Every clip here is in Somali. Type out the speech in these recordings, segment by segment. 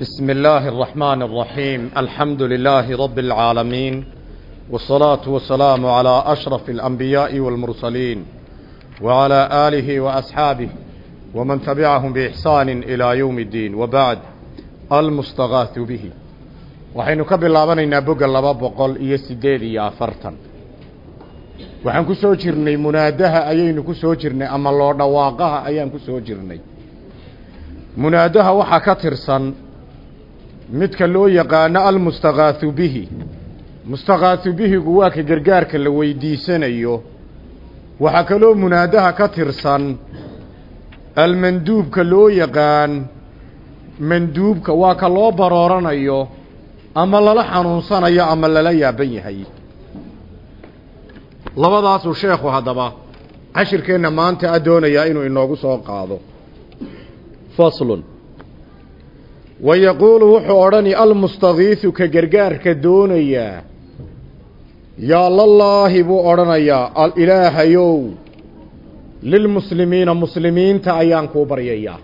بسم الله الرحمن الرحيم الحمد لله رب العالمين والصلاة والسلام على أشرف الأنبياء والمرسلين وعلى آله وأصحابه ومن تبعهم بإحسان إلى يوم الدين وبعد المستغاث به waxaynu ka bilaabanaynaa bogga laba boqol iyo siddeed iyo afartan waxaan ku soo jirnay munaadaha ayaynu ku soo jirnay ama loo dhawaaqaha ayaan ku soo jirnay munaadaha waxaa ka tirsan midka loo yaqaano almustakaathu bihi. Mustakaathu bihigu waa ka gargaarka la weydiisanayo. Waxaa kaloo munaadaha ka tirsan almanduubka loo yaqaan manduubka waa ka loo barooranayo ama lala xanuunsanayo ama lala yaaban yahay. Labadaasuu sheekhu haddaba cashirkeenna maanta a doonayaa inuu inoogu soo qaado. Faslun wa yaquulu wuxuu odhani almustakiisu ka gargaarka doonayaa yaa lallaahi buu odhanayaa ilaahayow lilmuslimiina muslimiinta ayaan kuu baryayaa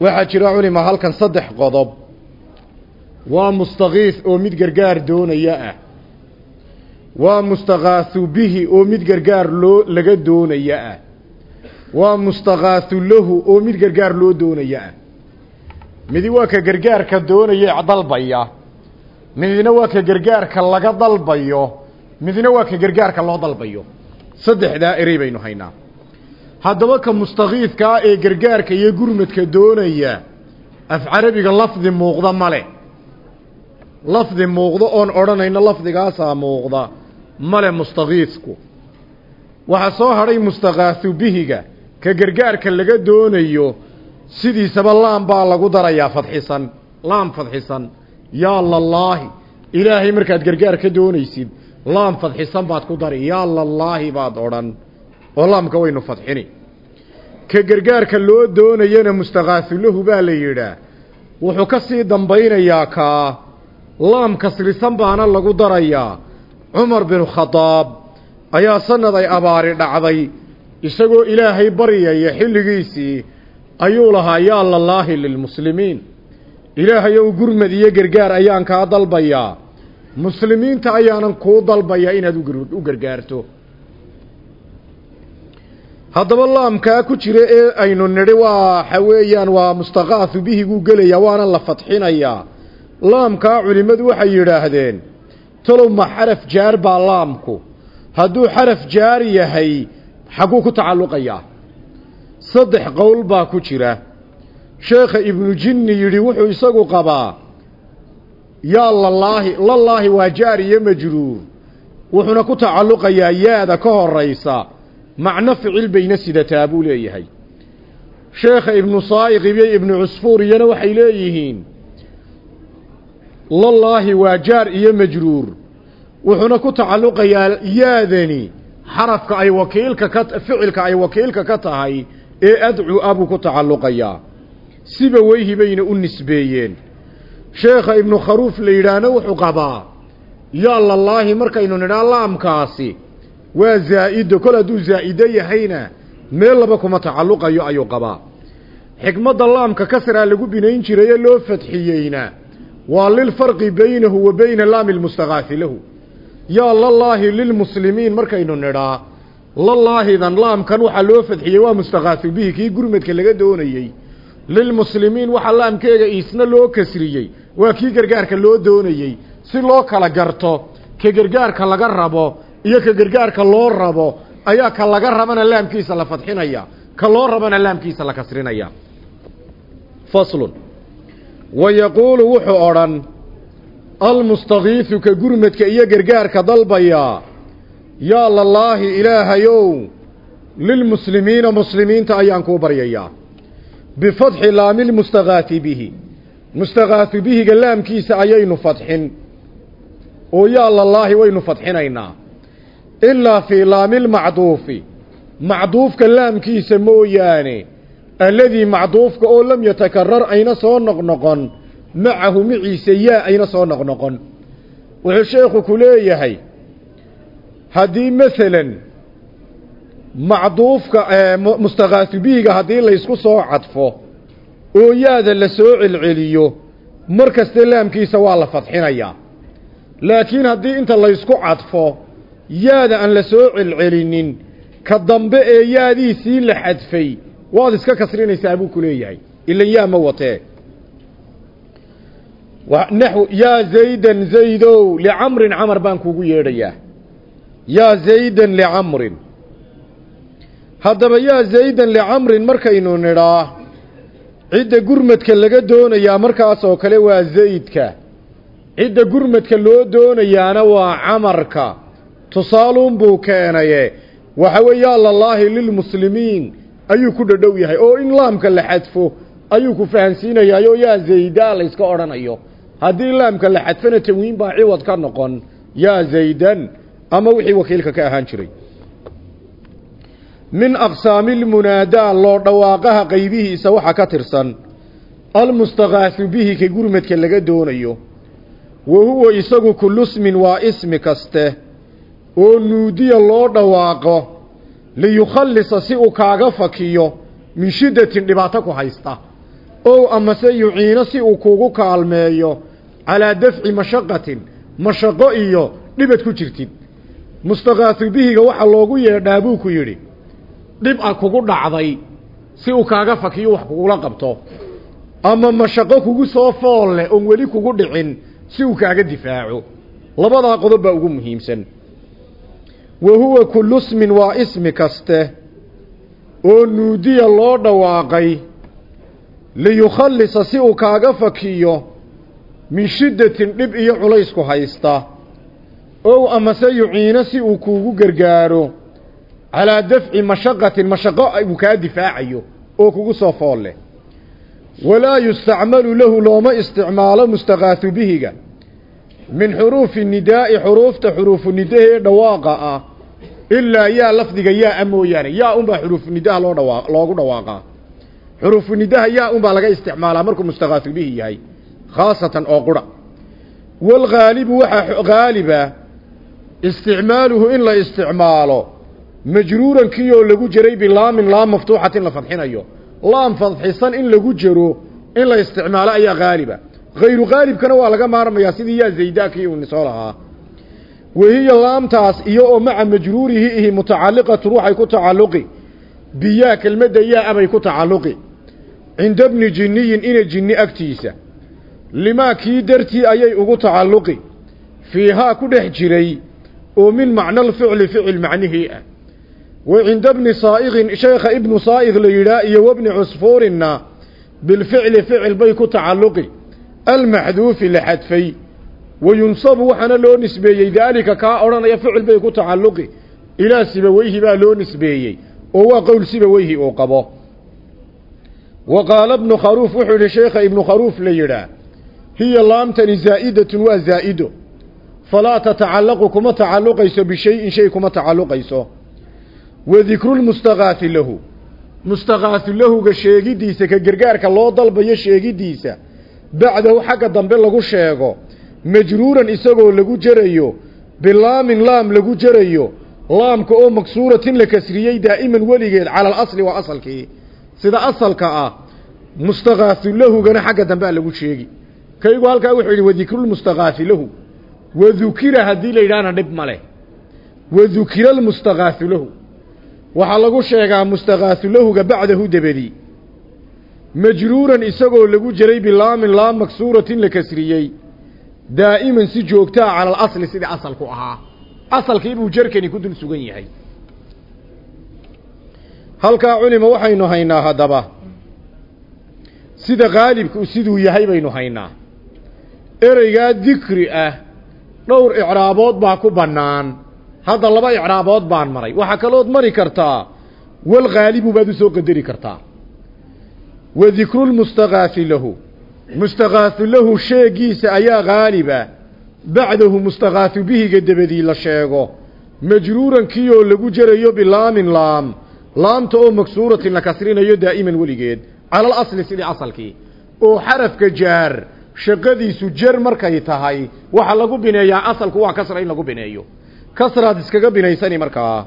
waxaa jira culima halkan saddex qodob. Waa mustakiis oo mid gargaar doonaya ah. Waa mustakaasu bihi oo mid gargaar loo laga doonaya ah. Waa mustakaasu lahu oo mid gargaar loo doonaya ah midi waa ka gargaarka doonaya dalbaya. Midina waa ka gargaarka laga dalbayo. Midna waa ka gargaarka loo dalbayo. Saddexdaa erey baynu haynaa. Haddaba ka mustakiidkaa ee gargaarka iyo gurmadka doonaya af carabiga lafdi muuqda male lafdi muuqdo oon odhanayno lafdigaasaa muuqda male mustakiisku waxaa soo hadhay mustakaasu bihiga ka gargaarka laga doonayo sidiisaba laam baa lagu darayaa fadxisan laam fadxisan. Yaa lallaahi ilaahay markaad gargaar ka doonaysid laam fadxisan baad ku dari. Yaa lallaahi baad odhan oo laamka waynu fadxini. Ka gargaarka loo doonayana mustakaasu lahu baa la yidhaa. Wuxuu ka sii dambaynayaa kaa laam kasrisan baana lagu darayaa. Cumar binu khadaab ayaa sanad ay abaari dhacday isagoo ilaahay baryaya xilligiisii ayuu lahaa yaa lallaahi lilmuslimiin ilaahayow gurmad iyo gargaar ayaan kaa dalbayaa. Muslimiinta ayaanan kuu dalbayaa inaad u gargaarto. Haddaba laamkaa ku jira ee aynu nidhi waxa weeyaan waa mustakaasu bihiguu gelayaa waana la fadxinayaa. Laamkaa culimmadu waxay yidhaahdeen talow ma xaraf jaar baa laamku. Hadduu xaraf jaar yahay xagguu ku tacalluqayaa saddex qowl baa ku jira. Sheekha ibnu jinni yidhi wuxuu isagu qabaa yaa lalaahi lalaahi waa jaar iyo majruur. Wuxuuna ku tacalluqayaa yaada ka horaysa macno ficil bayna sidataa buu leeyahay. Sheekha ibnu saa'iq iyo ibnu cusfuur iyana waxay leeyihiin lallaahi waa jaar iyo majruur. Wuxuuna ku tacalluqayaa yaadani xarafka ay wakiilka ka ficilka ay wakiilka ka tahay ee adcu a buu ku tacalluqayaa. Siba weyhi bayna u nisbeeyeen. Sheekha ibnu kharuuf la yidhaahna wuxuu qabaa yaa lallaahi markaynu nidhaa laamkaasi waa zaa'ido kol hadduu zaa'ido yahayna meel laba kuma tacalluqayo ayuu qabaa. Xikmadda laamka kasraa lagu binayn jiray ee loo fadxiyeyna waa lilfarqi baynahu wa bayna laami lmustakaafi lahu yaa lallaahi lilmuslimiin markaynu nidhaa lallaahidan laamkan waxaa loo fadxiyey waa mustakaasu bihi kii gurmadka laga doonayey. Lilmuslimiin waxaa laamkeega isna loo kasriyey. Waa kii gargaarka loo doonayey. Si loo kala garto ka gargaarka laga rabo iyo ka gargaarka loo rabo ayaa ka laga rabana laamkiisa la fadxinaya. Ka loo rabana laamkiisa la kasrinaya. Faslun. Wa yaquulu wuxuu odhan almustakiisu ka gurmadka iyo gargaarka dalbayaa yaa lallaahi ilaahayow lilmuslimiina muslimiinta ayaan kuu baryayaa bifatxi laamilmustakaafi bihi. Mustakaafi bihiga laamkiisa ayaynu fadxin. Oo yaa lallaahi waynu fadxinaynaa ilaa fii laamilmacduufi macduufka laamkiisa mooyaane alladii macduufka oo lam yatakarar ayna soo noqnoqon macahu maciise yaa ayna soo noqnoqon. Wuxuu sheekhu ku leeyahay haddii masalan macduufka mustakaasu bihiga haddii laysku soo cadfo oo yaada la soo celceliyo mar kaste laamkiisa waa la fadxinayaa. Laakiin haddii inta laysku cadfo yaada aan la soo celcelinin ka dambe ee yaadiisii la xadfay waad iska kasrinaysaa buu ku leeyahay. Ilan yaa ma watee naxw yaa zaydan zaydow licamrin camar baan kuugu yeedhayaa yaa zaydan licamrin haddaba yaa zaydan licamrin markaynu nidhaa cidda gurmadka laga doonayaa markaasoo kale waa zaydka. cidda gurmadka loo doonayaana waa camarka. tusaaluunbuu keenaye. waxa weeye allallaahi lilmuslimiin ayuu ku dhadhow yahay. oo in laamka la xadfo ayuu ku fahansiinayaayoo yaa zaydaa layska odhanayo. haddii laamka la xadfana tanwiin baa ciwad ka noqon. Yaa zaydan ama wixii wakiilka ka ahaan jiray. Min aqsaami lmunaadaa loo dhawaaqaha qaybihiisa waxaa ka tirsan almustakaasu bihi ka gurmadka laga doonayo wa isagu kulusmin waa ismi kaste oo nuudiya loo dhawaaqo liyukhallisa si uu kaaga fakiyo min shiddatin dhibaato ku haysta ow amase yuciino si uu kuugu kaalmeeyo calaa dafci mashaqatin mashaqo iyo dhibad ku jirtid mustakaasu bihiga waxaa loogu yeedhaa buu ku yidhi dhib a kugu dhacday si uu kaaga fakiyo wax kugula qabto. Ama mashaqo kugu soo fool leh weli kugu dhicin si uu kaaga difaaco. Labadaa qodob baa ugu muhiimsan. Wa huwa kullu smin waa ismi kaste oo nuudiya loo dhawaaqay liyukhallisa si uu kaaga fakiyo min shiddatin dhib iyo culaysku haysta ow amase yuciino si uu kuugu gargaaro calaa dafci mashaqatin mashaqo uu kaa difaacayo oo kugu soo fool leh walaa yustacmalu lahu looma isticmaalo mustakaasu bihiga. Min xuruufi nidaa'i xuruufta xuruufu nidahee dhawaaqa ah ilaa yaa lafdiga yaa a mooyaane yaa unbaa xuruufu nidaha loo dhawa loogu dhawaaqaa xuruufu nidaha yaa unbaa laga isticmaalaa markuu mustakaasu bihi yahay khaasatan oo qura. Walghaalibu waxaa haaliba isticmaaluhu in la isticmaalo. Majruuran kiyoo lagu jaray bilaamin laam maftuuxatin la fadxinayo. Laam fadxisan in lagu jaro in la isticmaalo ayaa haaliba hayru haalibkana waa laga maarmayaa sidii yaa zaydaakii uu nisoo lahaa. Wahiya laamtaas iyo oo maca majruurihi ihi mutacalliqatun waxay ku tacalluqi. Biyaa kelmadda yaa abay ku tacalluqi. Cinda bni jinniyin ina jinni agtiisa. Limaa kii dartii ayay ugu tacalluqi. Fiihaa ku dhex jiray oo min macna alficli ficil macnihii ah. Wa cinda bni saa'iqin sheekha ibnu saa'id la yidhaah iyo wabni cusfuurinna bilficli ficil bay ku tacalluqi. Almaxduufi la xadfay. Wa yunsabu waxaana loo nisbeeyey daalika kaa odhanaya ficil bay ku tacalluqi. Ilaa sibaweyhi baa loo nisbeeyey oo waa qowl sibaweyhi uu qabo. Wa qaala bnu kharuuf wuxuu yidhi sheekha ibnu kharuuf la yidhaah hiya laamtani zaa'idatun waa zaa'ido falaa tatacallaqu kuma tacalluqayso bishayin shay kuma tacalluqayso. Wa dikrulmustakaafi lahu. Mustakaafu lahuga sheegiddiisa ka gargaarka loo dalbayo sheegiddiisa bacdahu xagga dambe lagu sheego majruuran isagoo lagu jerayo bilaamin laam lagu jerayo laamka oo maksuuratin la kasriyey daa'iman weligeed cala alasli waa asalkii sida asalka ah mustakaafu lahugana xagga dambea lagu sheegi. Kaygu halkaa wuxuu yidhi wadikrulmustakaafi lahu wadukira haddii la yidhahna dhib ma leh wadukira almustakaafu lahu waxaa lagu sheegaa mustakaafu lahuga bacdahu dabadi majruuran isagoo lagu jiray bilaamin laam maksuuratin la kasriyey daa'iman si joogtaa cala alasli sidii asalku ahaa asalkii buu jerkani ku dul sugan yahay halkaa culima waxaynu haynaa haddaba sida khaalibku siduu yahay baynu haynaa ereygaa dikri ah dhowr icraabood baa ku bannaan. Hadda laba icraabood baan maray. Waxaa kalood mari kartaa wal khaalibu baad u soo qadari kartaa. Wa dikrulmustakaafi lahu mustakaafu lahu sheegiisa ayaa haaliba bacdahu mustakaafu bihiga dabadii la sheego. Majruurankii oo lagu jerayo bilaamin laam. Laamta oo maksuuratin la kasrinayo daa'iman weligeed. Cala alasli sidii asalkii. Oo xarafka jaar shaqadiisu jar markay tahay waxa lagu bineeyaa asalku waa kasra in lagu bineeyo. Kasraad iskaga binaysani markaa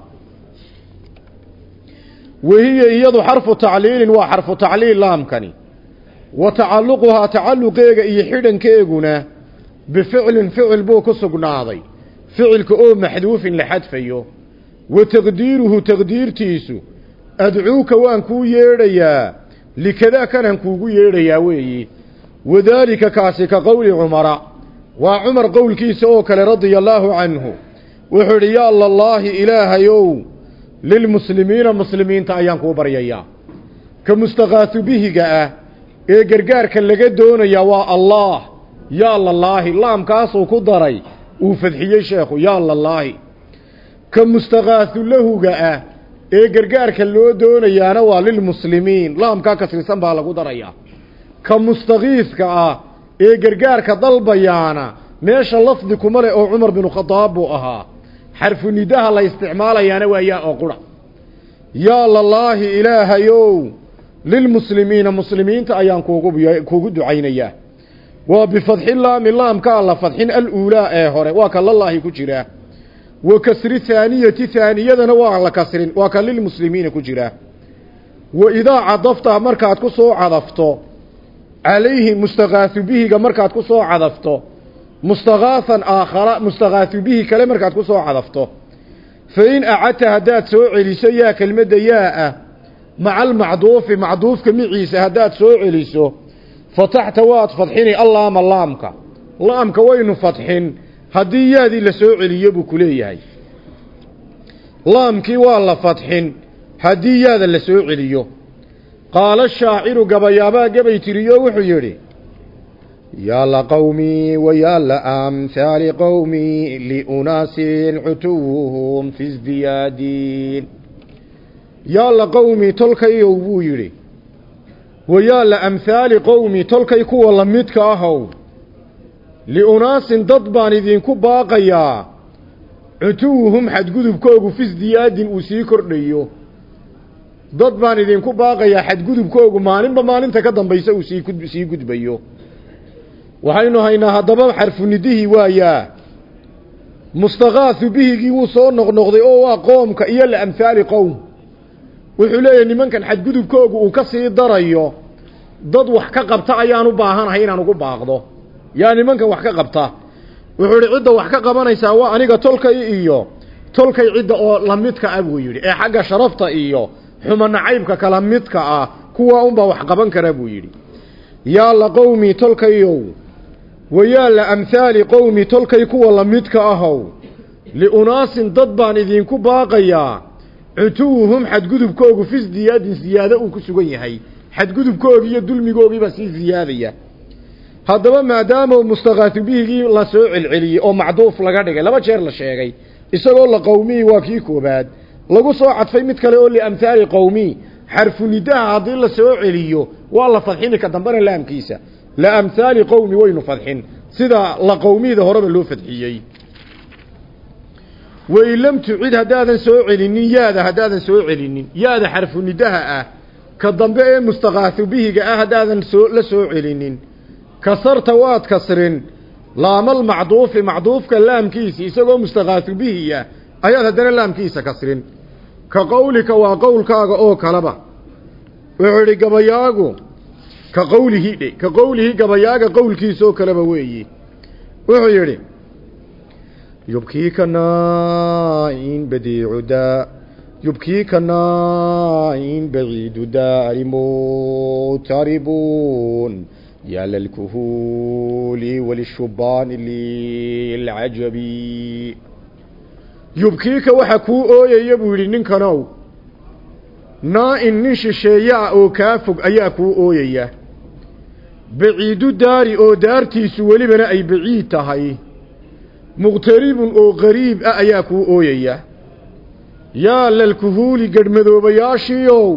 wahiya iyadu xarfu tacliilin waa xarfu tacliil laamkani. Wa tacalluquhaa tacalluqeega iyo xidhankeeguna bificlin ficil buu ku sugnaaday. Ficilka oo maxduufin la xadfayo. Wa taqdiiruhu taqdiirtiisu adcuuka waan kuu yeedhayaa likadaa kanaan kuugu yeedhayaa weeyi wadaalika kaasi ka qowli cumara. Waa cumar qowlkiisa oo kale radia allaahu canhu. Wuxuu idhi yaa allallaahi ilaahayow lilmuslimiina muslimiinta ayaan kuu baryayaa ka mustaqaasu bihiga ah ee gargaarka laga doonayaa waa allaah yaa lallaahi laamkaasuu ku daray uu fadxiyey sheekhu yaa lallaahi ka mustaqaasu lahuga ah ee gargaarka loo doonayaana waa lilmuslimiin. Laamkaa kasrisan baa lagu darayaa ka mustakiiska ah ee gargaarka dalbayaana meesha lafdi kuma leh oo cumar binu khadaab buu ahaa. Xarfu nidaha la isticmaalayaana waa yaa oo qura. Yaa lallaahi ilaahayow lilmuslimiina muslimiinta ayaan kuugu kuugu ducaynayaa. Waa bifadxi laami laamkaa la fadxin aluulaa ee hore waa ka lalaahi ku jiraa wa kasri haaniyati haaniyadana waa la kasrin waa ka lilmuslimiina ku jiraa wa idaa cadafta markaad ku soo cadafto calayhi mustaqaasu bihiga markaad ku soo cadafto. mustaqaasan aakhara mustaqaasu bihi kale markaad ku soo cadafto. fa in acadta haddaad soo celiso yaa kelmadda yaa ah maca almacduufi macduufka miciisa haddaad soo celiso. fataxta waad fadxini allaama laamka laamka waynu fadxin. Haddii yaadii la soo celiyo buu ku leeyahay. Laamkii waa la fadxin. Haddii yaada la soo celiyo qaala shaaciru gabayaabaa gabay tiriyo wuxuu yidhi yaa la qowmii wa yaa la amhaali qowmii liunaasin cutuwuhum fi sdiyaadiin yaa la qowmii tolkayow buu yidhi wa yaa la amhaali qowmii tolkay kuwa la midka ahow liunaasin dad baan idinku baaqayaa cutuwuhum xadgudubkoogu fi sdiyaadin uu sii kordhayo dad baan idinku baaqayaa xadgudubkoogu maalinba maalinta ka dambaysa uu sii sii gudbayo. Waxaynu haynaa haddaba xarfunidihii waayaa mustaqaasu bihigii wuu soo noqnoqday oo waa qoomka iyo la amhaali qowm. Wuxuu leeyahay nimankan xadgudubkoogu uu ka sii darayo dad wax ka qabta ayaan u baahanahay inaan ugu baaqdo. Yaa nimankan wax ka qabta? Wuxuu idhi cidda wax ka qabanaysaa waa aniga tolkay iyo tolkay cidda oo la midka ah buu yidhi ee xagga sharafta iyo xuma nacaybka kala midka ah kuwa unbaa wax qaban kara buu yidhi. Yaa la qowmi tolkayow wa yaa la amhaali qowmi tolkay kuwa la midka ahow liunaasin dad baan idinku baaqayaa cutuwuhum xadgudubkoogu fi sdiyaadin siyaado uu ku sugan yahay xadgudubkoogii iyo dulmigoogiibaa sii siyaadaya haddaba maadaama mustaqaasu bihigii la soo celceliyey oo macduuf laga dhigay laba jeer la sheegay isagoo la qowmii waa kii koobaad lagu soo cadfay mid kale oo liamhaali qowmii xarfu nidaha haddii la soo celiyo waa la fadxini ka dambena laamkiisa. Liamhaali qowmi waynu fadxin. Sida la qowmiyda horeba loo fadxiyey. Wain lam tucid haddaadan soo celinin yaada haddaadan soo celinin. Yaada xarfu nidaha ah. Ka dambe ee mustaqaasu bihiga ah haddaadan soo la soo celinin. Kasarta waad kasrin laamal macduufi macduufka laamkiisi isagoo mustaqaasu bihiya ayaad haddana laamkiisa kasrin ka qowlika waa qowlkaaga oo kaleba wuxuu idhi gabayaagu ka qowlihi dhe ka qowlihi gabayaaga qowlkiisa oo kaleba weeyi wuxuu yidhi yubkiika naain badiicu daa yubkiika naain baciidu daari mutaribun يا للكهول وللشبان للعجب yubkiika waxa kuu ooyaya buu yidhi ninkanow naa-in nin shisheeye ah oo kaa fog ayaa kuu ooyaya. Baciidu daari oo daartiisu welibana ay baciid tahay. Muqtaribun oo qariib ah ayaa kuu ooyaya. Yaa lalkuhuuli gadhmadoobayaashiiow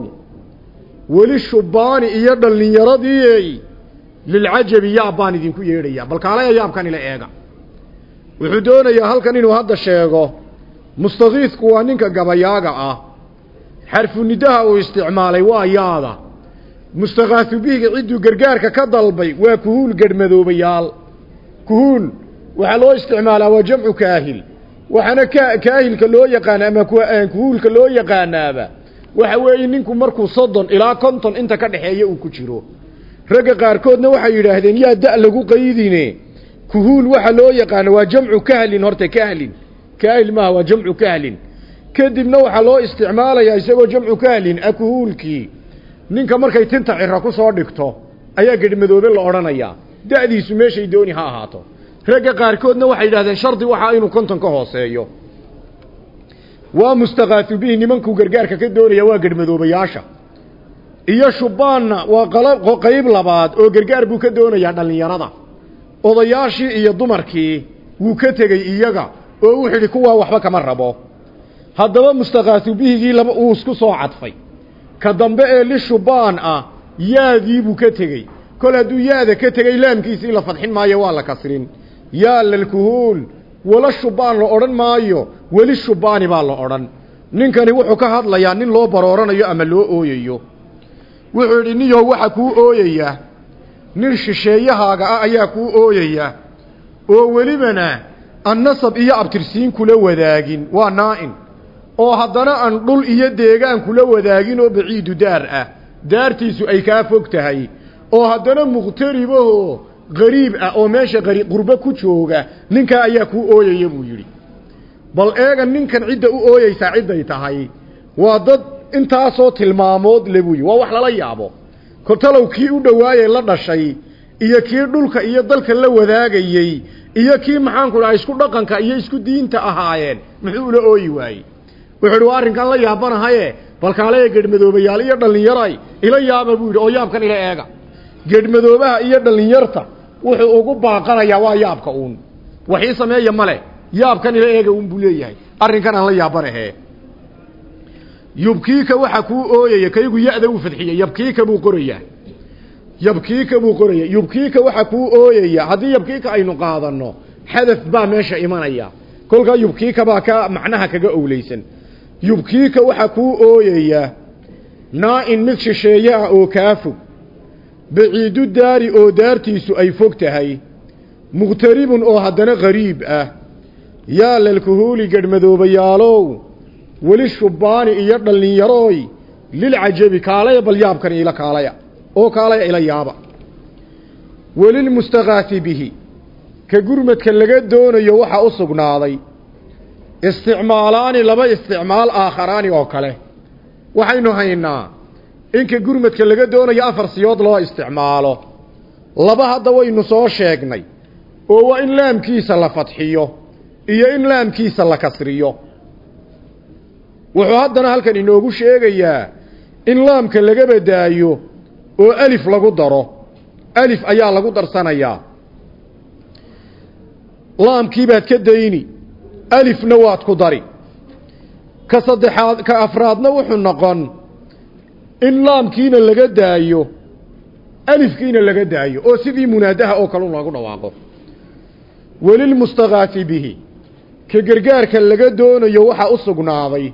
weli shubbaani iyo dhallinyaradii lilcajabi yaab baan idinku yeedhaya bal kaalaya yaabkanila eega. Wuxuu doonayaa halkan inuu hadda sheego mustakiisku waa ninka gabayaaga ah. Xarfu nidaha uu isticmaalay waa yaada. Mustakaasu bihiga cidduu gargaarka ka dalbay waa kuhuul gadhmadoobayaal kuhuul waxaa loo isticmaalaa waa jamcu kaahil. Waxaana ka kaahilka loo yaqaana ama kuhuulka loo yaqaanaaba waxa weeye ninku markuu soddon ilaa konton inta ka dhexeeya uu ku jiro. Ragga qaarkoodna waxay yidhaahdeen yaa da' lagu qaydine kuhuul waxa loo yaqaano waa jamcu kahlin horta kahlin kaahil maaha waa jamcu kahlin. Kadibna waxaa loo isticmaalayaa isagoo jamcu kahlin a kuhuulkii ninka markay tinta cira ku soo dhigto ayaa gedhmadoobe la odhanayaa da'diisu meeshay dooni ha ahaato. Ragga qaarkoodna waxay yidhahdeen shardi waxaa inuu konton ka hooseeyo. Waa mustakaatu bihi nimankuu gargaarka ka doonaya waa gedhmadoobayaasha iyo shubbaanna waa qayb labaad oo gargaar buu ka doonayaa dhallinyarada. Odayaashii iyo dumarkii wuu ka tegey iyaga oo wuxuu yidhi kuwaa waxba kama rabo. Haddaba mustakaatu bihigii laba uu isku soo cadfay. Ka dambe ee li shubbaan ah yaadii buu ka tegey. Kol hadduu yaada ka tegey laamkiisii la fadxin maayo waa la kasrin. Yaa lalkuhuul wala shubbaan la odhan maayo weli shubbaani baa la odhan. Ninkani wuxuu ka hadlayaa nin loo barooranayo ama loo ooyayo. Wuxuu yidhi niyow waxa kuu ooyaya. Nin shisheeyahaaga ah ayaa kuu ooyaya. Oo welibana an nasab iyo abtirsiin kula wadaagin waa naa'in. Oo haddana aan dhul iyo deegaan kula wadaagin oo baciidu daar ah daartiisu ay kaa fog tahay. Oo haddana muqtaribahoo qariib ah oo meesha qurbo ku jooga ninkaa ayaa kuu ooyaya buu yidhi. Bal eega ninkan cidda u ooyeysaa cidday tahay waa dad intaasoo tilmaamood le buu yidhi. Waa wax lala yaabo. Kortalow kii u dhowaayey la dhashay iyo kii dhulka iyo dalka la wadaagayey iyo kii maxaanku dhaha isku dhaqanka iyo isku diinta ahaayeen muxuu ula ooyi waayey. Wuxuu idhi waa arrinkan la yaabanahaye balkaalaya gedhmadoobayaal iyo dhallinyaray. Ila yaaba buu yidhi oo yaabkan ila eega. Gedhmadoobaha iyo dhallinyarta wuxuu ugu baaqanayaa waa yaabka uun. Waxii sameeya male yaabkan ila eega uun buu leeyahay. Arrinkan aan la yaabanahe yubkiika waxa kuu ooyaya kaygu ya-da uu fadxiyey yabkiika buu qorayaa yabkiika buu qoraya. Yubkiika waxa kuu ooyaya. Haddii yabkiika aynu qaadanno xadaf baa meesha imanaya. Kolkaa yubkiika baa ka macnaha kaga owleysan. Yubkiika waxa kuu ooyaya naa-in mid shisheeye ah oo kaa fog baciidu daari oo daartiisu ay fog tahay muqtaribun oo haddana qariib ah. Yaa lalkuhuuli gadhmadoobayaalow weli shubbaani iyo dhallinyarooy lilcajabi kaalaya bal yaabkan iila kaalaya oo kaalaya ila yaaba. Welilmustakaasi bihi. Ka gurmadka laga doonayo waxaa u sugnaaday. Isticmaalaani laba isticmaal aakharaani oo kale. Waxaynu haynaa inka gurmadka laga doonayo afar siyood loo isticmaalo. Laba hadda waynu soo sheegnay oo waa in laamkiisa la fadxiyo iyo in laamkiisa la kasriyo. Wuxuu haddana halkan inoogu sheegayaa in laamka laga badaayo oo alif lagu daro. Alif ayaa lagu darsanayaa. Laamkii baad ka dayni alifna waad ku dari. Ka saddexaad ka afraadna wuxuu noqon in laamkiina laga daayo alifkiina laga daayo oo sidii munaadaha oo kale loogu dhawaaqo. Welilmustakaasi bihi ka gargaarka laga doonayo waxaa u sugnaaday.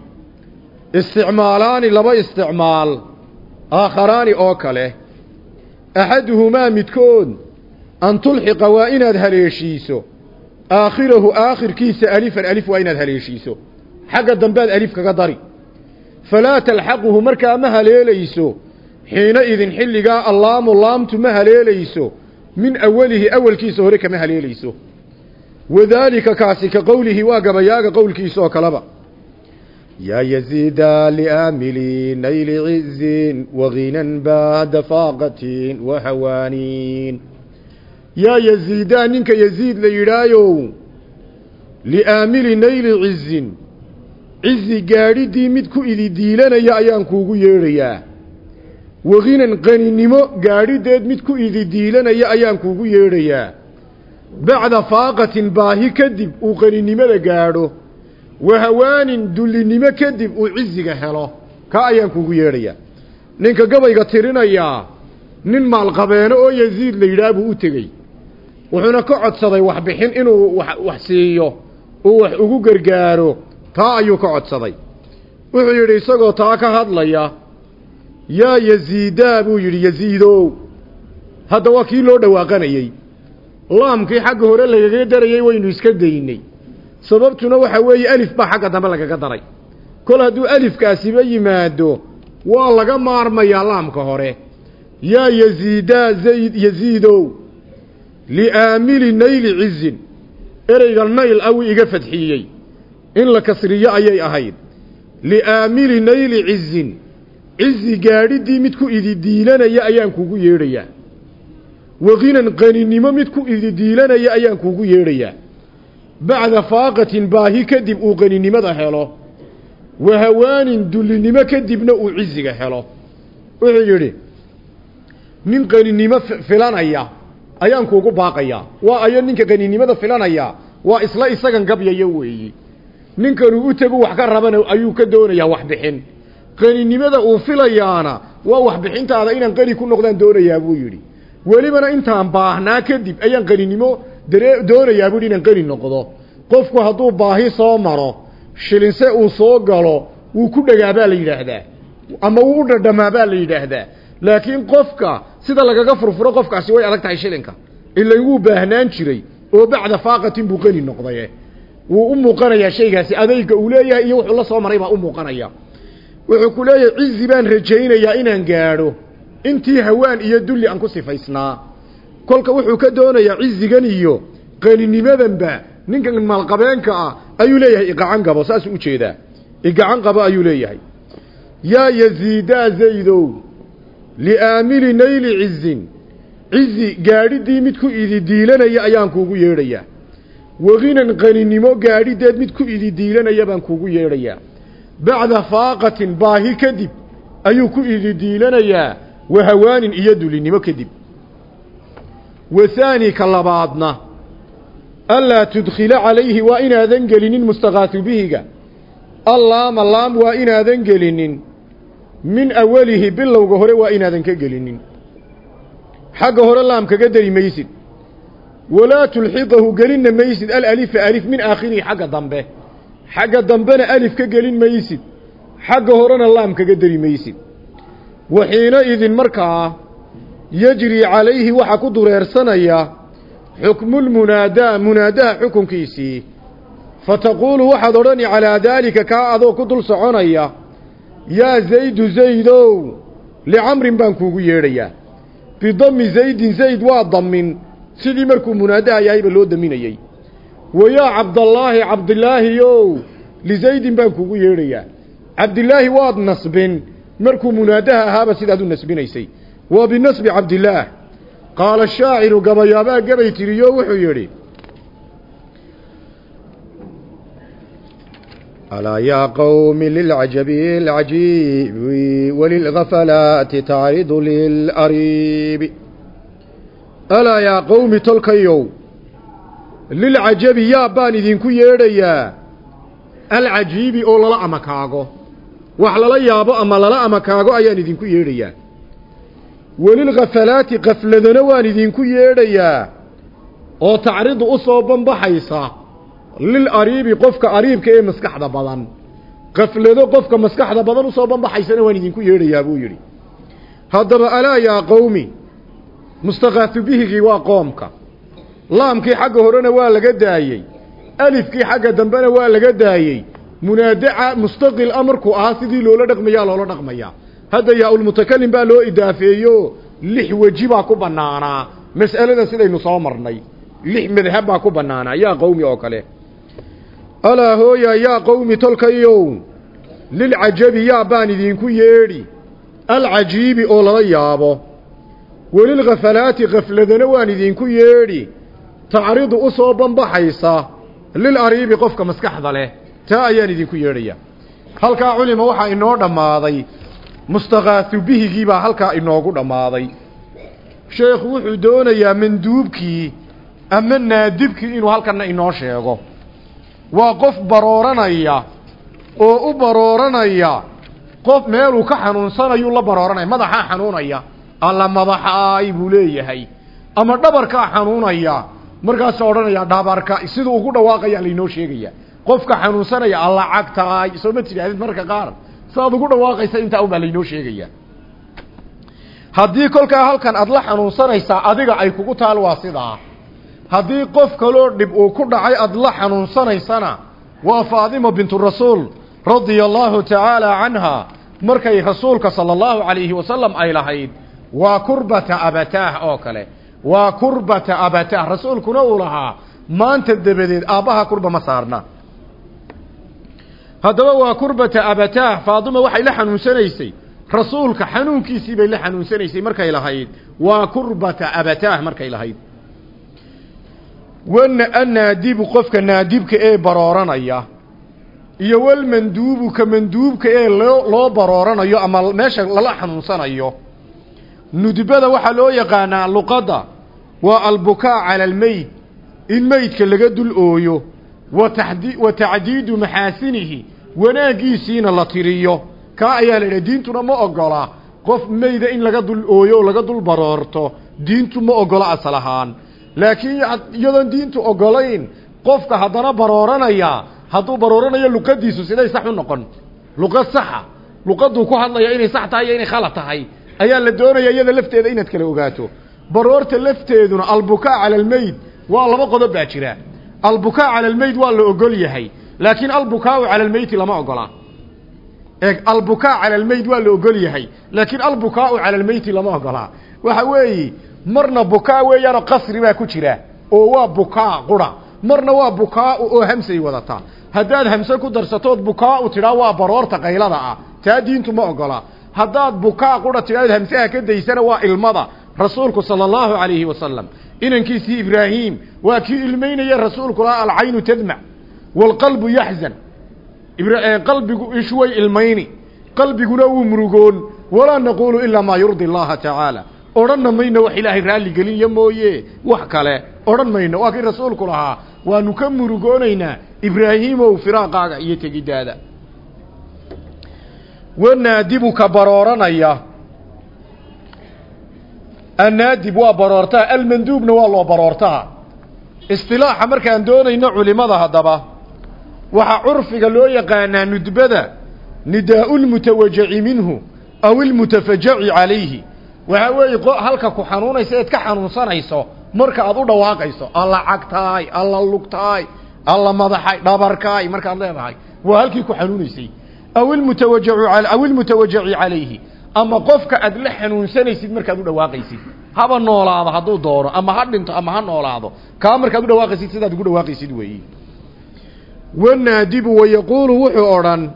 Isticmaalaani laba isticmaal aakharaani oo kale axaduhumaa midkood an tulxiqa waa inaad haleeshiiso. Aakhirahu aakhirkiisa alifan alif waa inaad haleeshiiso. Xagga dambead alif kaga dari. Falaa talxaquhu markaa ma haleelayso. Xiina idin xilligaa allaamu laamtu ma haleelayso. Min awalihi awalkiisa hore kama haleelayso. Wadaalika kaasi ka qowlihi waa gabayaaga qowlkiisa oo kaleba yaziida liaamili nayli cizin waginan baada faaqatin wahawaaniin yaa yaziidaa ninka yaziid la yidhaayow liaamili nayli cizin cizi gaadhidii mid ku idi diilanaya ayaan kuugu yeedhayaa waginan qaninimo gaadhideed mid ku idi diilanaya ayaan kuugu yeedhayaa bacda faaqatin baahi kadib uu qaninimada gaadho wahawaanin dullinimo kadib uu ciziga helo. Ka ayaan kuugu yeedhayaa. Ninka gabayga tirinayaa nin maalqabeeno oo yaziid la yidhaah buu u tegey. Wuxuuna ka codsaday waxbixin inuu wax siiyo uu wax ugu gargaaro. Taa ayuu ka codsaday. Wuxuu yidhi isagoo taa ka hadlaya yaa yaziidaa buu yidhi yaziidow hadda waa kii loo dhawaaqanayey. Laamkii xagga hore lagaga darayey waynu iska daynay sababtuna waxa weeye alif baa xagga dambe lagaga daray. Kol hadduu alifkaasiba yimaado waa laga maarmayaa laamka hore. Yaa yaziidaa zayd yaziidow liaamili nayli cizin. Ereyga nayl awi iga fadxiyey. In la kasriyo ayay ahayd. Liaamili nayli cizin. Cizi gaadhiddii mid ku ididiilanaya ayaan kuugu yeedhayaa. Wakinan qaninimo mid ku ididiilanaya ayaan kuugu yeedhayaa bacda faaqatin baahi kadib uu qaninimada helo wa hawaanin dullinimo kadibna uu ciziga helo. Wuxuu yidhi nin qaninimo filanaya ayaan kuugu baaqayaa waa ayo ninka qaninimada filanaya waa isla isagan gabyayo weeyi. Ninkanuu u tego wax ka rabana ayuu ka doonayaa waxbixin qaninimada uu filayaana waa waxbixintaada inaan qani ku noqdaan doonayaa buu yidhi. Welibana intaan baahnaa kadib ayaan qaninimo doonayaa buu yidhi inaan qani noqdo. Qofku hadduu baahi soo maro shilinse uu soo galo wuu ku dhagaa baa la yidhaahdaa. Ama wuu u dhadhamaa baa la yidhaahdaa. Laakiin qofka sida lagaga furfuro qofkaasi way adag tahay shilinka. Ilay wuu baahnaan jiray oo bacda faaqatin buu qani noqdaye. Wuu u muuqanayaa shaygaasi adayga uu leeyahay iyo wuxuu la soo maray baa u muuqanaya. Wuxuu ku leeyahay cizi baan rajaynayaa inaan gaadho. Intii hawaan iyo dulli aan ku sifaysnaa kolka wuxuu ka doonayaa cizigan iyo qaninimadanba ninkan maalqabeenka ah ayuu leeyahay igacan gabo saasuu u jeedaa. Igacan qabo ayuu leeyahay. Yaa yaziidaa zaydow liaamili nayli cizin. Cizi gaadhiddii mid ku ididiilanaya ayaan kuugu yeedhayaa. Wakinan qaninimo gaadhideed mid ku ididiilanaya baan kuugu yeedhayaa. Bacda faaqatin baahi kadib ayuu ku ididiilanayaa wa hawaanin iyo dulinimo kadib wahaani ka labaadna. Anlaa tudkhila calayhi waa inaadan gelinin mustakaatu bihiga. Allaama laam waa inaadan gelinin. Min awalihi bilowga hore waa inaadan ka gelinin. Xagga hore laam kaga dari maysid. Walaa tulxiqahu gelinna maysid. Alalifa alif min aakhirihi xagga dambe. Xagga dambena alif ka gelin maysid. Xagga horena laam kaga dari maysid. Waxiina idin markaa yejrii calayhi waxaa ku dureersanaya xukmulmunaadaa munaadaha xukunkiisii fataquulu waxaad odhani calaa daalika kaa adoo ku dul soconaya yaa zaydu zaydow licamrin baan kuugu yeedhayaa bidami zaydin zayd waa damin sidii markuu munaadaha yahayba loo daminayey wayaa cabdallaahi cabdilaahiyow lizaydin baan kuugu yeedhayaa cabdilaahi waad nasbin. Markuu munaadaha ahaaba sidaad u nasbinaysay waa binasbi cabdillaah qaala shaaciru gabayaabaa gabay tiriyo wuxuu yidhi alaa yaa qowmi lilcajabi alcajiibi walilghafalaati tacridu lilariibi? Alaa yaa qowmi tolkayow lilcajabi yaab baan idinku yeedhayaa alcajiibi oo lala amakaago. Wax lala yaabo ama lala amakaago ayaan idinku yeedhayaa welilkhafalaati kafladana waan idinku yeedhayaa oo tacridu u soo banbaxaysa lil ariibi qofka ariibka ee maskaxda badan. Kaflado qofka maskaxda badan u soo banbaxaysana waan idinku yeedhayaa buu yidhi. Haddaba alaa yaa qowmi mustakaatu bihigii waa qoomka. Laamkii xagga horena waa laga daayey. Alifkii xagga dambena waa laga daayey. Munaadaca mustaqil a markuu ahaa sidii loola dhaqmayaa loola dhaqmayaa hadda yaa-ulmutakalim baa loo idaafeeyo lix weji baa ku bannaanaa mas'aladan sidaynu soo marnay lix madhab baa ku bannaanaa yaa qowmi oo kale. Alaa hooya yaa qowmi tolkayow lilcajabi yaa baan idinku yeedhi alcajiibi oo lala yaabo. Welilkhafalaati khafladana waan idinku yeedhi tacridu u soo banbaxaysa lil ariibi qofka maskaxda leh taa ayaan idinku yeedhayaa. Halkaa culima waxaa inoo dhammaaday mustakaatu bihigii baa halkaa inoogu dhammaaday. Sheekhu wuxuu doonayaa manduubkii ama naadibkii inuu halkanna inoo sheego. Waa qof barooranaya oo u barooranaya qof meeluu ka xanuunsanayuu la barooranaya. Madaxaa xanuunaya alla madaxaay buu leeyahay. Ama dhabarkaa xanuunaya markaasa odhanaya dhabarka siduu ugu dhawaaqaya lainoo sheegaya qofka xanuunsanaya alla cagtaay. Soo ma tidhaahdid marka qaar saaad ugu dhawaaqaysa intaa un baa lainoo sheegaya. Haddii kolkaa halkan aad la xanuunsanaysaa adiga ay kugu taal waa sidaa. Haddii qof kaloo dhib uu ku dhacay aad la xanuunsanaysana waa faadima bintu rasuul radia allaahu tacaala canha markay rasuulka sala allahu calayhi wasalam ay lahayd waa kurbata abataah oo kale waa kurbata abataah rasuulkuna uu lahaa maanta dabadeed aabbaha kurba ma saarna haddaba waa kurbata abataah faadima waxay la xanuunsanaysay. Rasuulka xanuunkiisii bay la xanuunsanaysay markay lahayd. Waa kurbata abataah markay lahayd. Annaadibu qofka naadibka ee barooranaya iyo walmanduubu ka manduubka ee loo loo barooranayo ama meesha lala xanuunsanayo nudbada waxaa loo yaqaanaa luqadda. Waa albukaa cala almeyd in meydka laga dul ooyo wa tacdiidu maxaasinihi wanaaggiisiina la tiriyo. Kaa ayaa la yidhaha diintuna ma ogola. Qof meyda in laga dul ooyo oo laga dul baroorto diintu ma ogola asal ahaan. Laakiin iyadoon diintu ogolayn qofka haddana barooranaya hadduu barooranayo luqadiisu siday sax u noqon. Luqad saxa. Luqaduu ku hadlaya inay sax tahay iyo inay khalad tahay. Ayaa la doonaya iyada lafteeda inaad kala ogaato. Baroorta lafteeduna albukaa cala almeyd waa laba qodob baa jira albukaa cala almeyd waa la ogol yahay laakiin albukaau cala almeyti lama ogola. Eeg albukaa cala almeyd waa la ogol yahay laakiin albukaau cala almeyti lama ogola. Waxa weeye marna bukaa weeyaanoo qasri baa ku jira oo waa bukaa qura. Marna waa bukaa oo hamsay wadataa haddaad hamse ku darsatood bukaa u tidhaa waa baroorta qaylada ah taa diintu ma ogola. Haddaad bukaa qura tidhaad hamsaha ka daysana waa ilmada rasuulku sala allahu calayhi wasalam inankiisii ibraahim waa kii ilmaynaya rasuulku laha alcaynu tadmac waalqalbu yaxzan. Qalbigu ish way ilmayni qalbiguna wuu murugoon. Walaa naquulu ilaa maa yurdi allaha tacaala odhanna mayno wax ilaahay raalli gelinya mooye wax kale. Odhan mayno waa kii rasuulku lahaa. Waanu ka murugoonaynaa ibraahiimow firaaqaaga iyo tegidaada. Wanaadibuka barooranaya annaadib waa baroortaha almanduubna waa loo baroortaha istilaaxa markaan doonayno culimada haddaba waxaa curfiga loo yaqaanaa nudbada nidaau lmutawajaci minhu aw ilmutafajaci calayhi. Waxaa weeye halka ku xanuunaysa eed ka xanuunsanayso marka aad u dhawaaqayso alla cagtaay alla lugtaay alla madaxay dhabarkaay markaad leedahay waa halkii ku xanuunaysay. Aw ilmutawajacu aw ilmutawajaci calayhi ama qofka aad la xanuunsanaysid markaad u dhawaaqaysid. Haba noolaado hadduu doono ama ha dhinto ama ha noolaado. Kaa markaad u dhawaaqaysid sidaad ugu dhawaaqaysid weeyi. Wanaadibu wayaquulu wuxuu odhan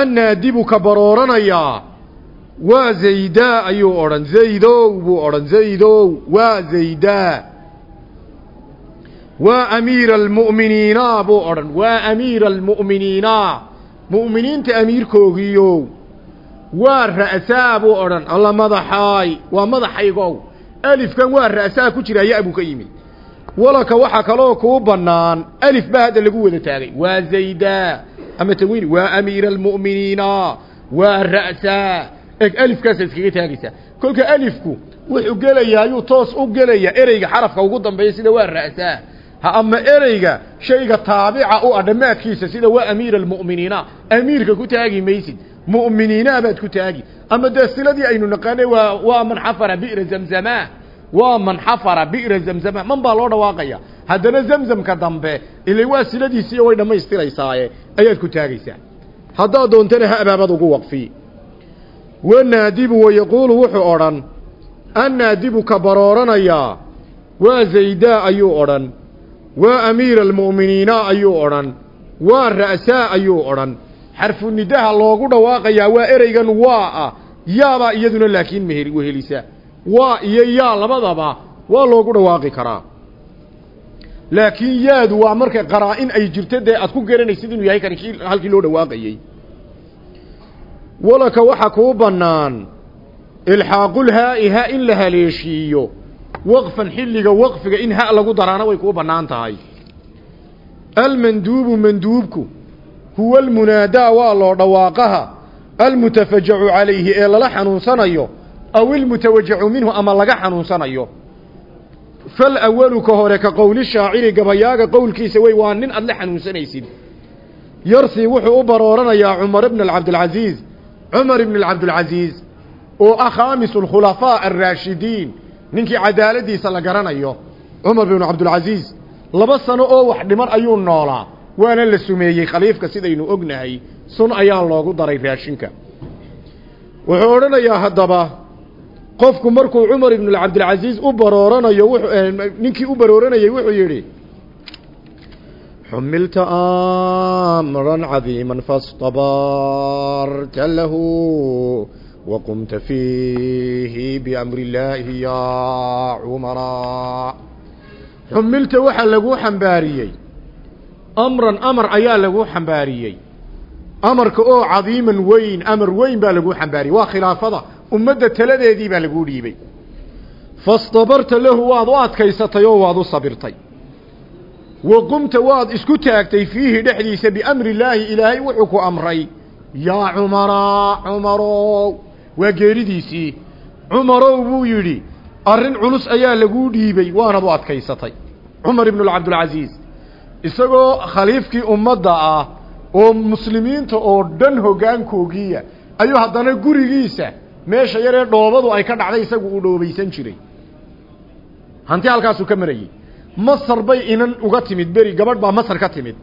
annaadibu ka barooranayaa waa zaydaa ayuu odhan. Zaydow buu odhan. Zaydow waa zaydaa waa amiira almu'miniina buu odhan. Waa amiira almu'miniina mu'miniinta amiirkoogiiyow waa ra'saa buu odhan. Alla madaxaay waa madaxaygow alifkan waa ra'saa ku jira ya buu ka yimid. Walaka waxaa kaloo kuu bannaan. Alif baa hadda lagu wada taagay. Waa zaydaa ama tanwiini waa amiira almu'miniina waa ra'saa. Eg alifkaasa iskaga taagaysaa. Kolka alifku wuxuu gelayaa ayuu toos u gelayaa ereyga xarafka ugu dambeeya sida waa ra'saa. Ha ama ereyga shayga taabica u ah dhammaadkiisa sida waa amiira almu'miniina amiirka ku taagi maysid mu'miniina baad ku taagi. Ama dee siladii aynu naqaanay waa waa man xafara bi'ra zamzama. Waa man xafara bi'ra zamzama. Man baa loo dhawaaqaya? Haddana zamzamka dambe ilay waa siladiisiiyo way dhammaystiraysaaye ayaad ku taagaysaa. Haddaad doontana ha abaabad ugu waqfi. Wanaadibu wayaquulu wuxuu odhan annaadibu ka barooranayaa waa zaydaa ayuu odhan waa amiira almu'miniina ayuu odhan waa ra'saa ayuu odhan xarfu nidaha loogu dhawaaqayaa waa ereygan waa ah yaabaa iyaduna laakiin meher wehelisa waa iyo yaa labadaba waa loogu dhawaaqi karaa. Laakiin yaadu waa marka qaraa-in ay jirto dee aad ku garanaysid inuu yahay kan kii halkii loo dhawaaqayey walaka waxaa kuu bannaan ilxaaqulhaa'i ha in la haleeshiiyo. Waqfan xilliga waqfiga in ha lagu daraana way kuu bannaan tahay. Almanduubu manduubku huwa almunaadaa waa loo dhawaaqaha almutafajacu calayhi ee lala xanuunsanayo aw ilmutawajacu minhu ama laga xanuunsanayo. Fal awalu ka hore ka qowli shaaciri gabayaaga qowlkiisa wey waa nin aad la xanuunsanaysid. Yarsii wuxuu u barooranayaa cumar ibn cabdilcasiis cumar ibn cabdilcasiis oo ah khaamis alkhulafaa alraashidiin ninkii cadaaladiisa la garanayo. Cumar binu cabdilcasiis laba sano oo wax dhiman ayuu noolaa waana la sumeeyey khaliifka sidaynu ognahay sun ayaa loogu daray raashinka. Wuxuu odhanayaa haddaba qofku markuu cumar ibnu cabdilcasiis u barooranayo ninkii u barooranayay wuxuu yidhi xumilta amran cadiima faاstabarta lahu waqumta fiihi biamri illaahi ya cumara. Xumilta waxaa laguu xambaariyey amran amar ayaa laguu xambaariyey. Amarka oo cadiiman weyn amar weyn baa laguu xambaariyey. Waa khilaafada ummadda taladeedii baa laguu dhiibay. Fastabarta lahu waad u adkaysatay oo waad u sabirtay. Wa qumta waad isku taagtay fiihi dhexdiisa biamri illaahi ilaahay wuxuu ku amray. Yaa cumaraa cumarow waa geeridiisii. Cumarow buu yidhi arrin culus ayaa laguu dhiibay waanad u adkaysatay. Cumar ibnu cabdilcasiis isagoo khaliifkii ummadda ah oo muslimiinta oo dhan hoggaankoogiiya ayuu haddana gurigiisa meesha yaree dhoobadu ay ka dhacday isagu uu dhoobaysan jiray. Hanti halkaasuu ka marayey masar bay inan uga timid beri gabadh baa masar ka timid.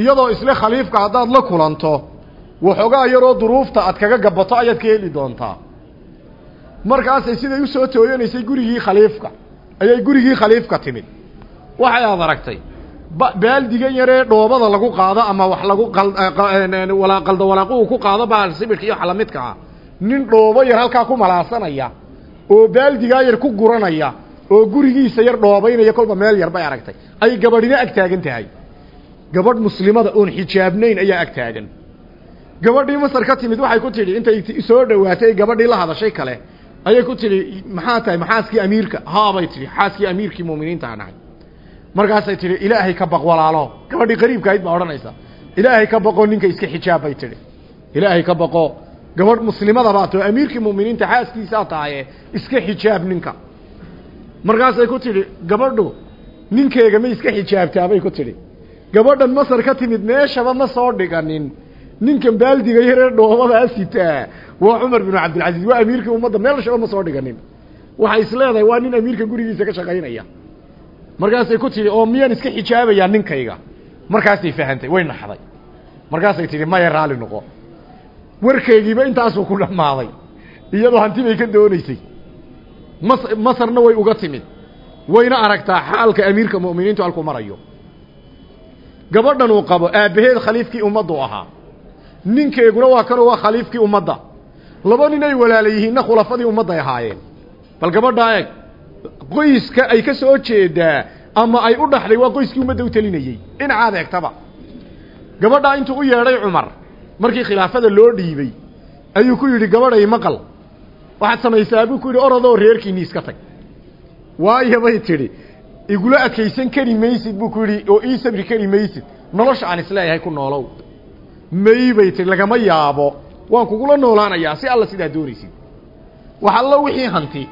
Iyadoo isle khaliifka haddaad la kulanto waxoogaa yaroo duruufta aad kaga gabato ayaad ka heli doontaa. Markaasay siday u soo tooyanaysay gurigii khaliifka ayay gurigii khaliifka timid. Waxay aad aragtay baaldigan yaree dhoobada lagu qaado ama wax lagu qaldo walaaqu ku qaado baal sibirka iyo xalamidka ah. Nin dhoobo yar halkaa ku malaasanaya oo baaldigaa yar ku guranaya oo gurigiisa yar dhoobaynaya kolba meel yar bay aragtay. Ay gabadhina ag taagan tahay. Gabadh muslimada oon xijaabnayn ayaa ag taagan. Gabadhii masar ka timid waxay ku tidhi intay soo dhowaatay gabadhii la hadashay kale. Ayay ku tidhi maxaa tahay maxaaskii amiirka? Haabay tidhi xaaskii amiirkii muuminiinta aan ahay markaasay tidhi ilaahay ka baq walaalo gabadhii qariibka ahayd baa odhanaysa ilaahay ka baqo ninka iska xijaab bay tidhi. Ilaahay ka baqo. Gabadh muslimada baa amiirkii muuminiinta xaaskiisaa tahaye iska xijaab ninka. Markaasay ku tidhi gabadhu ninkeega ma iska xijaabtaabay ku tidhi. Gabadhan masar ka timid meeshaba ma soo dhiganin. Ninkan baaldiga yaree dhoobadaa sitaa waa cumar binu cabdilcasiis waa amiirkii ummadda meelshaba ma soo dhiganin. Waxay is leedahay waa nin amiirka gurigiisa ka shaqaynaya markaasay ku tidhi oo miyaan iska xijaabayaa ninkayga. Markaasay fahantay way naxday. Markaasay tidhi maya raalli noqo. Warkaygiiba intaasuu ku dhammaaday iyadoo hanti bay ka doonaysay. Mas masarna way uga timid. Wayna aragtaa xaalka amiirka mu'miniintu halkuu marayo. Gabadhan uu qabo aabbaheed khaliifkii ummaddu ahaa. Ninkeeguna waa kanoo waa khaliifkii ummadda. Laba nin ay walaala yihiinna khulafadii ummadday ahaayeen. Bal gabadhaa eeg qoyska ay ka soo jeedaa ama ay u dhaxday waa qoyskii ummadda u telinayey dhinacaad eegtaba. Gabadhaa intuu u yeedhay cumar markii khilaafada loo dhiibay ayuu ku yidhi gabadhay maqal. Waxaad samaysaa? Buu ku yidhi orodoo reerkiinni iska tag. Waayo bay tidhi igula adkaysan kari maysid buu ku yidhi oo ii sabri kari maysid. Nolosha aan is leeyahay ku noolow. May bay tidhi lagama yaabo. Waan kugula noolaanayaa si alla sidaa doonaysid. Wax allo wixii hanti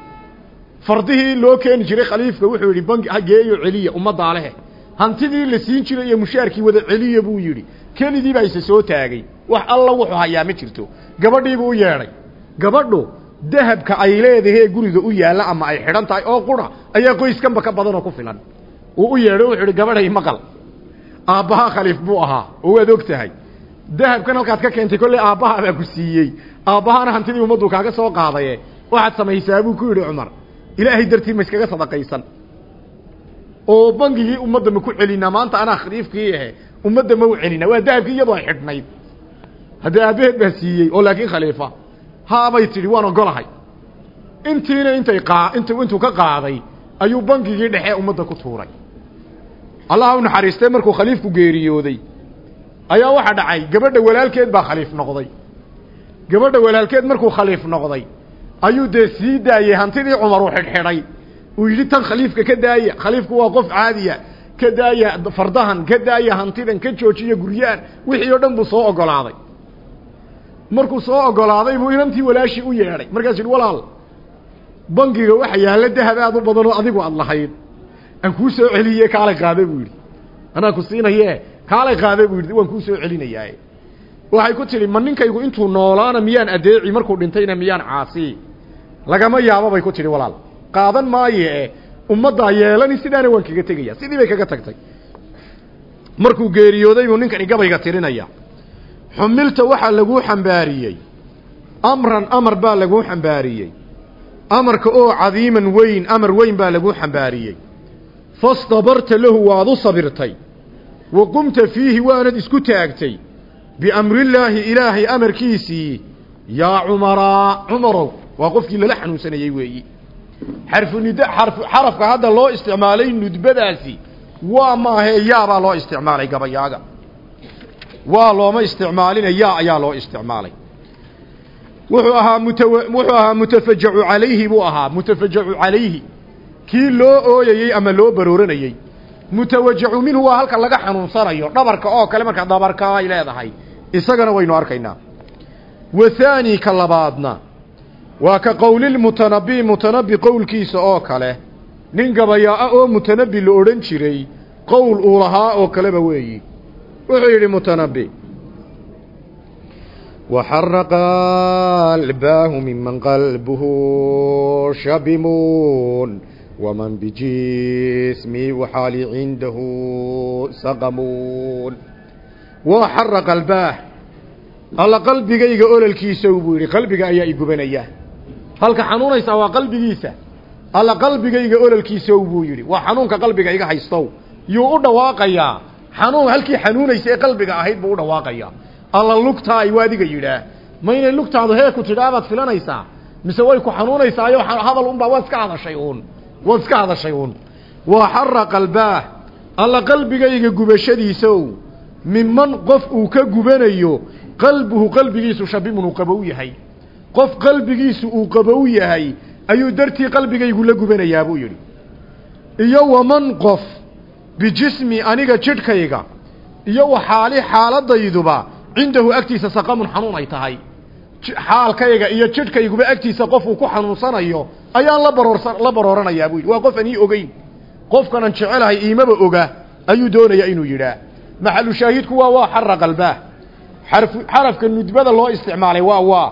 fardihii loo keeni jiray khaliifka wuxuu yidhi bangi hageeyo celiya ummaddaa lehe hantidii la siin jiray iyo mushaarkii wada celiya buu yidhi. Kelidii baa isa soo taagay. Wax alla wuxuu hayaa ma jirto. Gabadhiibuu u yeedhay. Gabadhu dahabka ay leedahay guriga u yaalla ama ay xidhan tahay oo qura ayaa qoyskanba ka badanoo ku filan. Uu u yeedho wuxuu ihi gabadhay maqal aabbahaa khaliif buu ahaa. Oo waad og tahay. Dahabkan halkaad ka keentay kolley aabbahaa baa ku siiyey. Aabbahaana hantidii ummaddu kaaga soo qaadaye waxaad samaysaa buu ku yidhi cumar ilaahay dartii ma iskaga sadaqaysan. Oo bangigii ummadda ma ku celinaa maanta anaa khaliifkii ahe ummadda ma u celinaa waa dahabkii iyadoo ay xidhnayd. Haddii aabbaheed baa siiyey oo laakiin khaliifa haabay tidhi waan ogolahay. Intiina intay qaa int intuu ka qaaday ayuu bangigii dhexe ummadda ku tuuray. Allaha u naxariistay markuu khaliifku geeriyooday. Ayaa waxaa dhacay gabadha walaalkeed baa khaliif noqday. Gabadha walaalkeed markuu khaliif noqday ayuu dee sii daayey hantidii cumar uu xidhxidhay uu yidhi tan khaliifka ka daaya khaliifku waa qof caadiya. Ka daaya fardahan ka daaya hantidan ka joojiya guryahan wixii oo dhan buu soo ogolaaday. Markuu soo ogolaaday buu inantii walaashii u yeedhay. Markaas yidhi walaal bangiga waxa yaalla dahab aad u badan oo adigu aad lahayd. Aan kuu soo celiye kaalay qaade buu yidhi. Anaa ku siinaye kaalay qaade buu yidhi. Waan kuu soo celinayaaye waxay ku tidhi ma ninkaygu intuu noolaana miyaan adeeci markuu dhintayna miyaan caasi lagama yaabo bay ku tidhi walaal. Qaadan maaye ummaddaa yeelani sidaana waan kaga tegaya sidii bay kaga tagtay. Markuu geeriyooday buu ninkani gabayga tirinaya. Xumilta waxaa laguu xambaariyey. Amran amar baa laguu xambaariyey. Amarka oo cadiiman weyn amar weyn baa lagu xambaariyey. Fastabarta lahu waad u sabirtay. Wa qumta fiihi waanad isku taagtay. Biamrillaahi ilaahay amarkiisii yaa cumaraa cumarow waa qofkii lala xanuunsanayey weeyi. Xarfu nid xarafka hadda loo isticmaalay nudbadaasi waa maahee yaabaa loo isticmaalay gabayaaga. Waa looma isticmaalina yaa ayaa loo isticmaalay. Wuxuu ahaa mutaw wuxuu ahaa mutafajacu calayhi buu ahaa mutafajacu calayhi. Kii loo ooyayey ama loo barooranayey mutawajacu minhu waa halka laga xanuunsanayo dhabarka oo kale marka dhabarka ay leedahay. Isagana waynu arkaynaa. Wathaani ka labaadna waa ka qowlilmutanabi mutanabi qowlkiisa oo kale nin gabayaa-a oo mutanabi la odhan jiray qowl uu lahaa oo kaleba weeyi wuxuu yidhi mutanabi وحرق الباه ممن قلبه شبمون ومن بجسمي وحالي عنده سقمون وحرق الباه alla qalbigayga ololkiisa buu yidhi qalbiga ayaa i gubanaya halka xanuunaysa waa qalbigiisa. Alla qalbigayga ololkiisa buu yidhi waa xanuunka qalbiga iga haystow. Yuu u dhawaaqayaa xanuun halkii xanuunaysa ee qalbiga ahayd buu u dhawaaqayaa alla lugtaa ay waadiga yidhaah lugtaadu hee ku tidhaabaad filanaysaa? Mise way ku xanuunaysaayo? Hadal unbaa waad iska hadashay uun. Waad iska hadashay uun. Waa xara qalbaah. Alla qalbigayga gubashadiisaow miman qof uu ka gubanayo qalbuhu qalbigiisu shabimun uu qabow yahay qof qalbigiisu uu qabow yahay ayuu dartii qalbigaygu la gubanayaa buu yidhi. Iyo waman qof bijismi aniga jidhkayga iyo waxaali xaaladayduba cindahu agtiisa saqamun xanuun ay tahay. Xaalkayga iyo jidhkayguba agtiisa qofuu ku xanuunsanayo ayaan la baroorsa la barooranayaa buu yidhi. Waa qof aan ii ogeyn. Qofkanan jecelahay iimaba oga ayuu doonayaa inuu yidhaah maxalu shaahidku waa waa xara qalbaah. Xarfu xarafka nudbada loo isticmaalay waa waa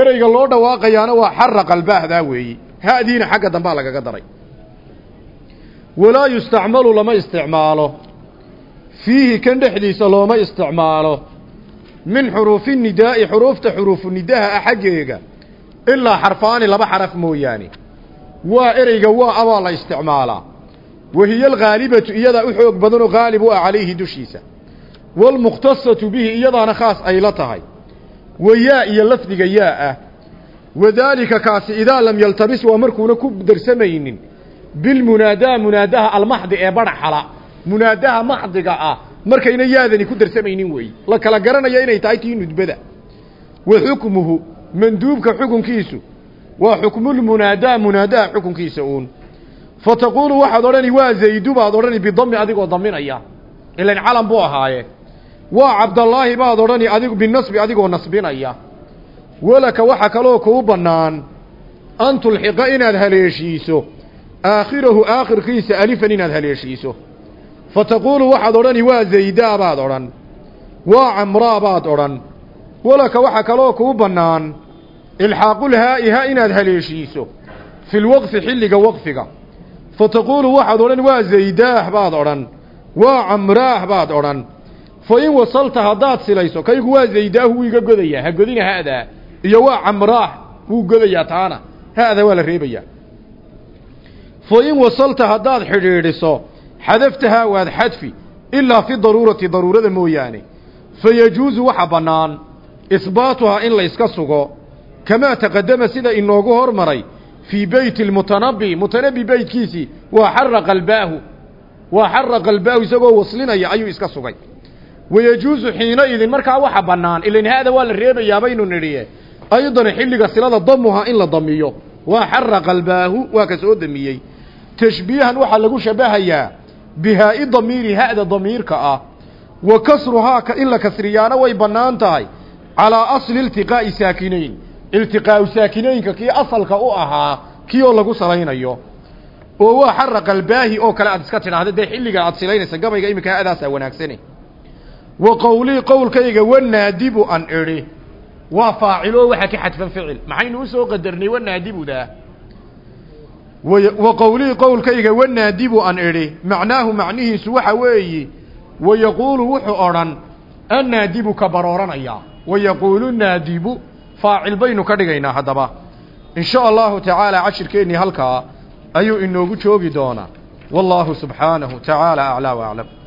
ereyga loo dhawaaqayaana waa xara qalbaahdaa weeyi. Ha'diina xagga dambaa lagaga daray. Walaa yustacmalu lama isticmaalo. Fiihi kan dhexdiisa looma isticmaalo. Min xuruufi nidaa'i xuruufta xuruufu nidaha ah xaggeega ilaa xarfaani laba xaraf mooyaane. Waa ereyga waa abaa la isticmaalaa. Wahiya alghaalibatu iyadaa u xoog badanoo haalib u ah calayhi dushiisa. Waalmukhtasatu bihi iyadaana khaas ay la tahay wa yaa iyo lafdiga yaa ah. Wadaalika kaasi idaa lam yaltabis waa markuuna ku darsamaynin. Bilmunaadaa munaadaha almaxdi ee badhaxala munaadaha maxdiga ah markayna yaadani ku darsamaynin weey. La kala garanaya inay tahay tii nudbada. Wa xukmuhu manduubka xukunkiisu. Waa xukmulmunaadaa munaadaha xukunkiisa uun. Fa taquulu waxaad odhani waa zaydu baad odhani bidami adigoo daminaya ilan calam buu ahaaye waa cabdallaahi baad odhani adigu binasbi adigoo nasbinaya. Walaka waxa kaloo kuu bannaan an tulxiqa inaad haleeshiiso aakhirahu aakhirkiisa alifan inaad haleeshiiso. Fa taquulu waxaad odhani waa zaydaa baad odhan waa camraa baad odhan. Walaka waxa kaloo kuu bannaan ilxaaqulhaa'i ha inaad haleeshiiso fi lwaqfi xilliga waqfiga. Fa taquulu waxaad odhan waa zaydaah baad odhan waa camraah baad odhan fa in wasalta haddaad silayso kaygu waa zaydaahu wuu iga godayaa. Ha godina ha'daa iyo waa camraah wuu godayaa taana. Ha'da waa la reebayaa. Fa in wasalta haddaad xidhiidhiso xadaftahaa waad xadfi ilaa fi daruurati daruurada mooyaane. Fa yajuusu waxa bannaan isbaatuhaa in la yska sugo kamaa taqadama sida inoogu hormaray fii beyti lmutanabi mutanabi beytkiisii waa xara qalbaahu. Waa xara qalbaahu isagoo waslinaya ayuu iska sugay wayajuusu xiina idin markaa waxa bannaan. Ilan haada waa la reebayaa baynu nidhiye. Aydan xilliga silada damuha in la damiyo. Waa xara qalbaahu waa ka soo damiyey. Tashbiihan waxaa lagu shabahayaa bihaa'i damiiri ha'da damiirka ah. Wa kasruhaa in la kasriyaana way bannaan tahay. Calaa asli iltiqaa'i saakinayn. Iltiqaa'u saakinaynka kii asalka u ahaa kii oo lagu salaynayo. Oo waa xara qalbaahi oo kale aad iska tidhaahda dee xilliga aad silaynaysa gabayga iminka ha'daasaa wanaagsane wa qowlii qowlkayga wanaadibu an idhi. Waa faaciloo waxa ka xadfan ficil. Maxaynu u soo qadarnay wanaadibudaa wa qowlii qowlkayga wanaadibu an idhi. Macnaahu macnihiisu waxa weeyi wayaquulu wuxuu odhan annaadibu ka barooranaya. Wayaquulu naadibu faacil baynu ka dhigaynaa haddaba. In sha allahu tacaala cashirkeennii halkaa ayuu inoogu joogi doonaa. Wallaahu subxaanahu tacaala aclaa aclam